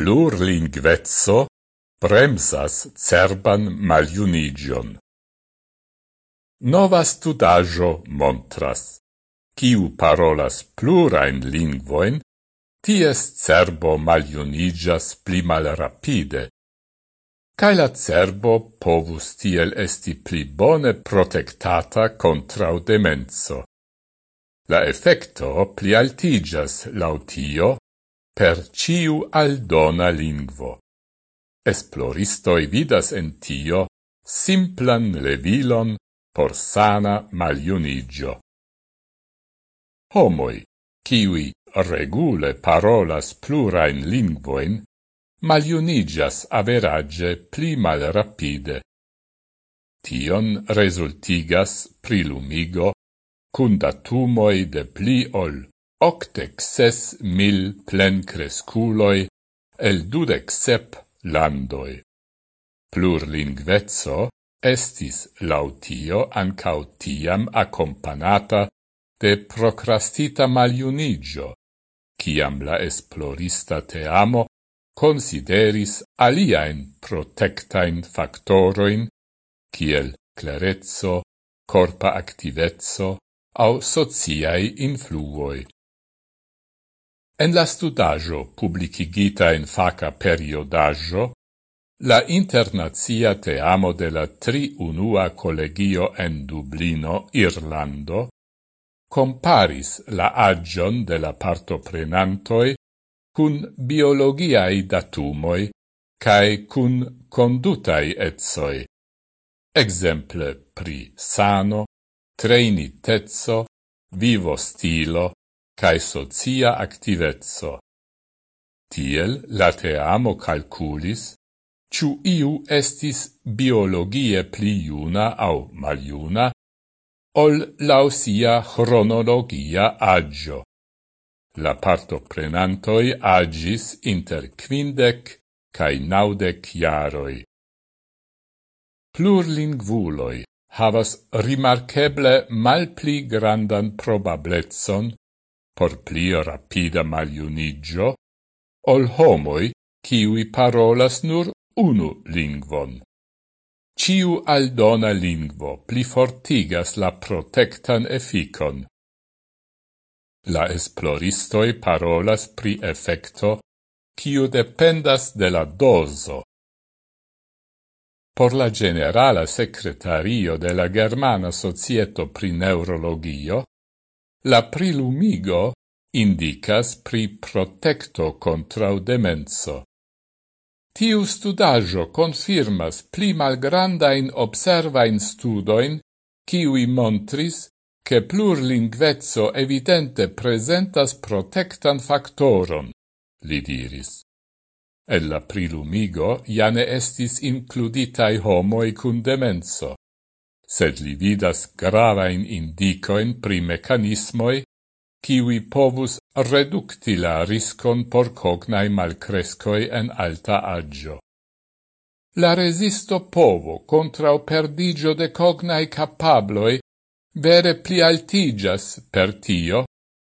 plurlingvezzo bremsas cerban maliunigion. Nova studajo montras, kiu parolas plurain lingvoin, ties cerbo maliunigas pli malrapide, cae la cerbo povus tiel esti pli bone protectata contra demenso. La effecto pli altigas lautio per ciu aldona lingvo. Esploristoi vidas en tio simplan levilon por sana maliunigio. Homoi, kiwi regule parolas plurain lingvoin, maliunigias average pli mal rapide. Tion resultigas prilumigo cun datumoi de pli ol octec ses mil plencresculoi el dudec sep landoi. Plurlingvezzo estis lautio ancau tiam accompanata de procrastita maliunigio, ciam la esplorista teamo consideris aliaen protectain factoroin, kiel clarezzo, corpa activezzo, au sociai influoi. En la studajo publicigita in faca periodajo, la internazia teamo de la tri unua collegio en Dublino, Irlando, comparis la agion de la partoprenantoi cun biologiai datumoi cae cun condutai etsoi, exemple pri sano, treinitezzo, vivo stilo, cae socia activezzo. Tiel la teamo calculis, ciu iu estis biologie pli iuna au maliuna, ol lausia chronologia agio. La parto prenantoi agis inter quindec cae naudec iaroi. Plurlingvuloi havas rimarkeble malpli grandan probablezzon por pli rapida maliunigio, ol homoi kiwi parolas nur unu lingvon. Ciu aldona lingvo pli fortigas la protectan efficon. La esploristoi parolas pri effecto kiu dependas de la dozo. Por la generala secretario de la Germana Societo pri Neurologio, La prilumigo indicas pri protecto contra demenso. Tiu studajo confirmas pli malgrandain observain studoin, kiui montris che plurlingvezzo evidente presentas protectan factoron, li diris. El la prilumigo jane estis includitai homoi cun demenso sed li vidas gravain indicoin pri mecanismoi kiwi povus reducti la riscon por cognai malcrescoi en alta agio. La resisto povo contra o perdigio de cognai capabloi vere pli altigas per tio,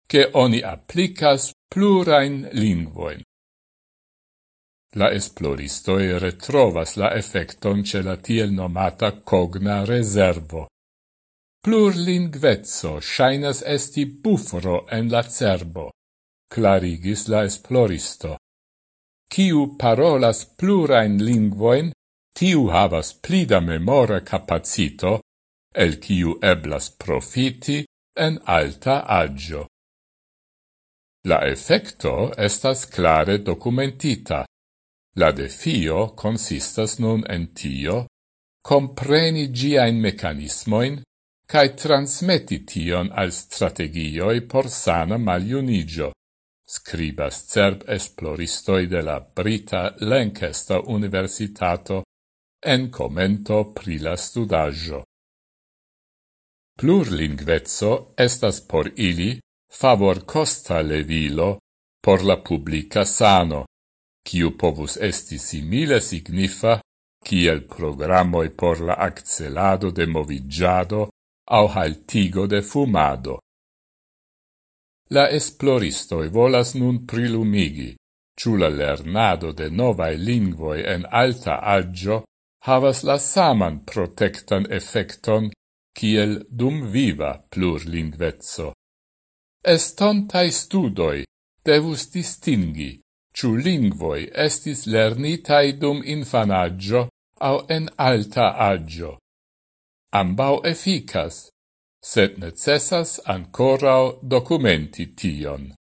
che oni applicas plurain lingvoin. La esploristoi retrovas la effecton ce la tiel nomata cogna reservo. Plurlingvezzo shainas esti bufro en la cerbo, clarigis la esploristo. Ciu parolas plurain lingvoin, tiu havas plida memora capacito, el ciu eblas profiti en alta agio. La effecto estas clare documentita La defio consistas nun en tio, compreni giain mecanismoin, cae transmeti tion al strategioi por sana maliunigio, scribas cerb esploristoi de la Brita Lancaster Universitato en commento pri la studaggio. Plurlingvezzo estas por ili favor costa levilo por la publica sano, quiu povus esti simile signifa kiel programoi por la accelado de movigiado au haltigo de fumado. La esploristoi volas nun prilumigi, ciula lernado de novae lingvoi en alta agio havas la saman protectan effecton kiel dum viva plurlingvezzo. Estontai studoi devus distingi ciu lingvoi estis lernitai dum infanaggio au en alta aggio. Ambau efficas, sed necessas ancorau documenti tion.